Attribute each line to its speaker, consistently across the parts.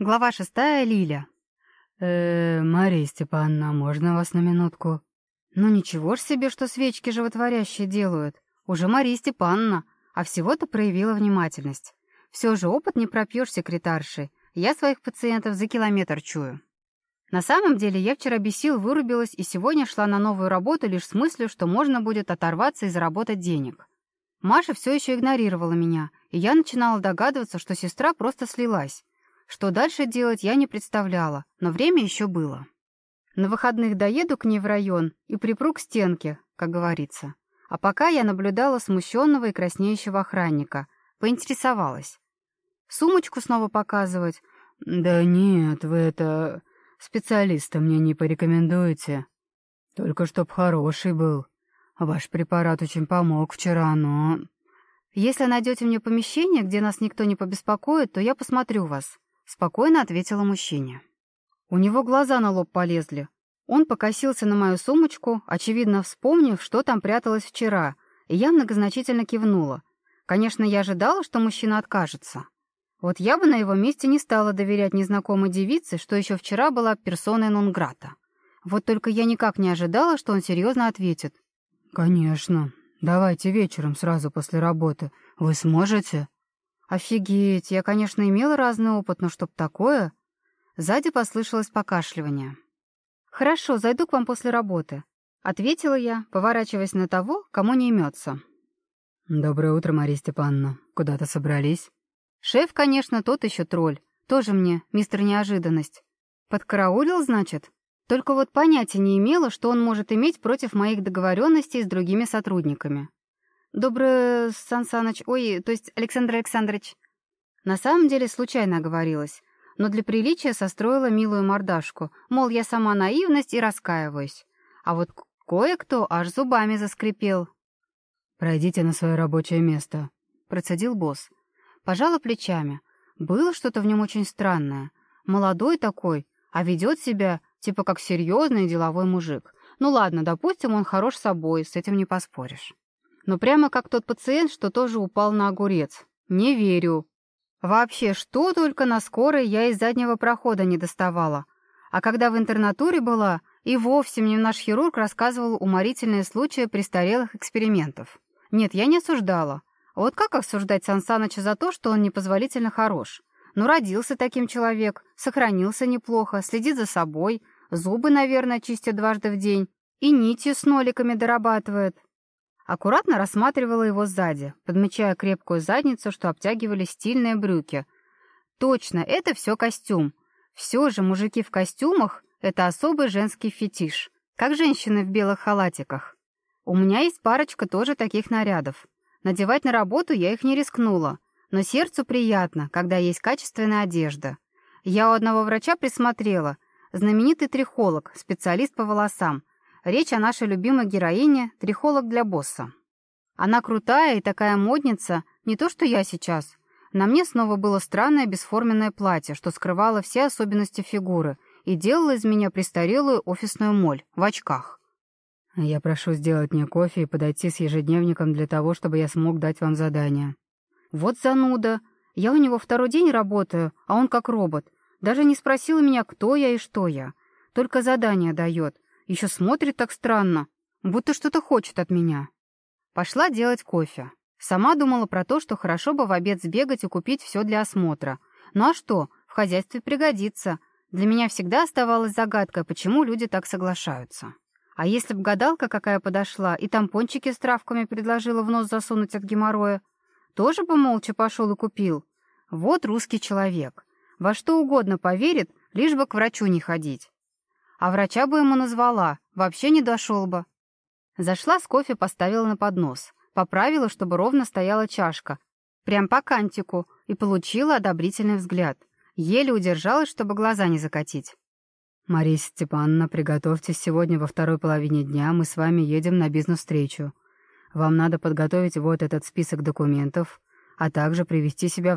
Speaker 1: Глава шестая. Лиля.
Speaker 2: э Мария Степановна, можно вас на минутку?»
Speaker 1: «Ну ничего ж себе, что свечки животворящие делают. Уже Мария Степановна, а всего-то проявила внимательность. Все же опыт не пропьешь секретарши. Я своих пациентов за километр чую». На самом деле я вчера без сил вырубилась и сегодня шла на новую работу лишь с мыслью, что можно будет оторваться и заработать денег. Маша все еще игнорировала меня, и я начинала догадываться, Что дальше делать, я не представляла, но время еще было. На выходных доеду к ней в район и припру к стенке, как говорится. А пока я наблюдала смущенного и краснеющего охранника. Поинтересовалась. Сумочку снова показывать?
Speaker 2: «Да нет, вы это... специалиста мне не порекомендуете. Только чтоб хороший был. Ваш препарат очень помог вчера, но...»
Speaker 1: «Если найдете мне помещение, где нас никто не побеспокоит, то я посмотрю вас. Спокойно ответила мужчине. У него глаза на лоб полезли. Он покосился на мою сумочку, очевидно вспомнив, что там пряталось вчера, и я многозначительно кивнула. Конечно, я ожидала, что мужчина откажется. Вот я бы на его месте не стала доверять незнакомой девице, что еще вчера была персоной Нонграта. Вот только я никак не ожидала, что он серьезно ответит.
Speaker 2: «Конечно. Давайте вечером, сразу после работы. Вы сможете?»
Speaker 1: «Офигеть! Я, конечно, имела разный опыт, но чтоб такое...» Сзади послышалось покашливание. «Хорошо, зайду к вам после работы», — ответила я, поворачиваясь на того, кому не имется.
Speaker 2: «Доброе утро, Мария Степановна. Куда-то собрались?»
Speaker 1: Шеф, конечно, тот еще тролль. Тоже мне, мистер Неожиданность. Подкараулил, значит? Только вот понятия не имела, что он может иметь против моих договоренностей с другими сотрудниками. Доброе, Сан Саныч, ой, то есть Александр Александрович. На самом деле случайно оговорилась, но для приличия состроила милую мордашку, мол, я сама наивность и раскаиваюсь. А вот кое-кто аж зубами заскрипел.
Speaker 2: «Пройдите на свое рабочее место», — процедил босс. Пожала плечами. Было что-то в нем очень странное. Молодой такой, а ведет себя типа как серьезный деловой мужик. Ну ладно, допустим, он хорош собой, с этим не поспоришь. Но прямо как тот пациент, что тоже упал на огурец. Не верю. Вообще, что только на скорой я из заднего прохода не доставала. А когда в интернатуре была, и вовсе мне наш хирург рассказывал уморительные случаи престарелых экспериментов. Нет, я не осуждала. Вот как осуждать Сан Саныча за то, что он непозволительно хорош? Ну, родился таким человек, сохранился неплохо, следит за собой, зубы, наверное, чистит дважды в день и нити с ноликами дорабатывает. Аккуратно рассматривала его сзади, подмечая крепкую задницу, что обтягивали стильные брюки. Точно, это все костюм. Все же мужики в костюмах — это особый женский фетиш, как женщины в белых халатиках. У меня есть парочка тоже таких нарядов. Надевать на работу я их не рискнула, но сердцу приятно, когда есть качественная одежда. Я у одного врача присмотрела, знаменитый трихолог, специалист по волосам — Речь о нашей любимой героине «Трихолог для босса». Она крутая и такая модница, не то что я сейчас. На мне снова было странное бесформенное платье, что скрывало все особенности фигуры и делало из меня престарелую офисную моль в очках. «Я прошу сделать мне кофе и подойти с ежедневником для того, чтобы я смог дать вам задание».
Speaker 1: «Вот зануда. Я у него второй день работаю, а он как робот. Даже не спросил меня, кто я и что я. Только задание дает. Еще смотрит так странно, будто что-то хочет от меня. Пошла делать кофе. Сама думала про то, что хорошо бы в обед сбегать и купить все для осмотра. Ну а что, в хозяйстве пригодится. Для меня всегда оставалась загадкой, почему люди так соглашаются. А если б гадалка какая подошла и тампончики с травками предложила в нос засунуть от геморроя, тоже бы молча пошел и купил. Вот русский человек. Во что угодно поверит, лишь бы к врачу не ходить. А врача бы ему назвала, вообще не дошел бы. Зашла с кофе, поставила на поднос. Поправила, чтобы ровно стояла чашка. Прям по кантику. И получила одобрительный взгляд. Еле удержалась, чтобы глаза не закатить.
Speaker 2: «Мария Степановна, приготовьтесь, сегодня во второй половине дня мы с вами едем на бизнес-встречу. Вам надо подготовить вот этот список документов, а также привести себя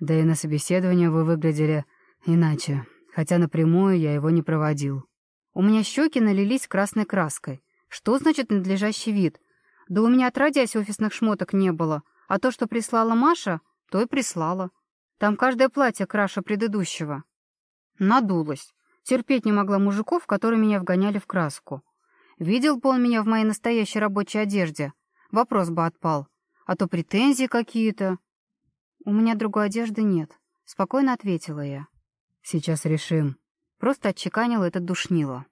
Speaker 2: в надлежащий вид. Как моя помощница и секретарь вы являетесь представителем компании. Да и на собеседование вы выглядели иначе, хотя напрямую я его не проводил».
Speaker 1: У меня щеки налились красной краской. Что значит надлежащий вид? Да у меня отродясь офисных шмоток не было, а то, что прислала Маша, то и прислала. Там каждое платье краше предыдущего. Надулась. У меня другой одежды нет. Спокойно ответила я.
Speaker 2: Сейчас решим.
Speaker 1: Просто отчеканила этот душнило.